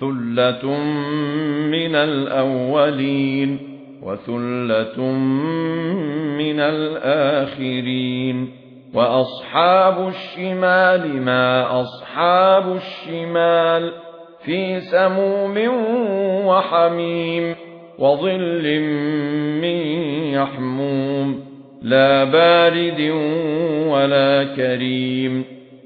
ثلة من الأولين وثلة من الآخرين وأصحاب الشمال ما أصحاب الشمال في سموم وحميم وظل من يحموم لا بارد ولا كريم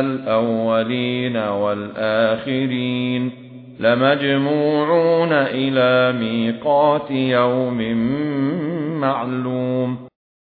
الأولين والآخرين لمجموعون إلى ميقات يوم معلوم.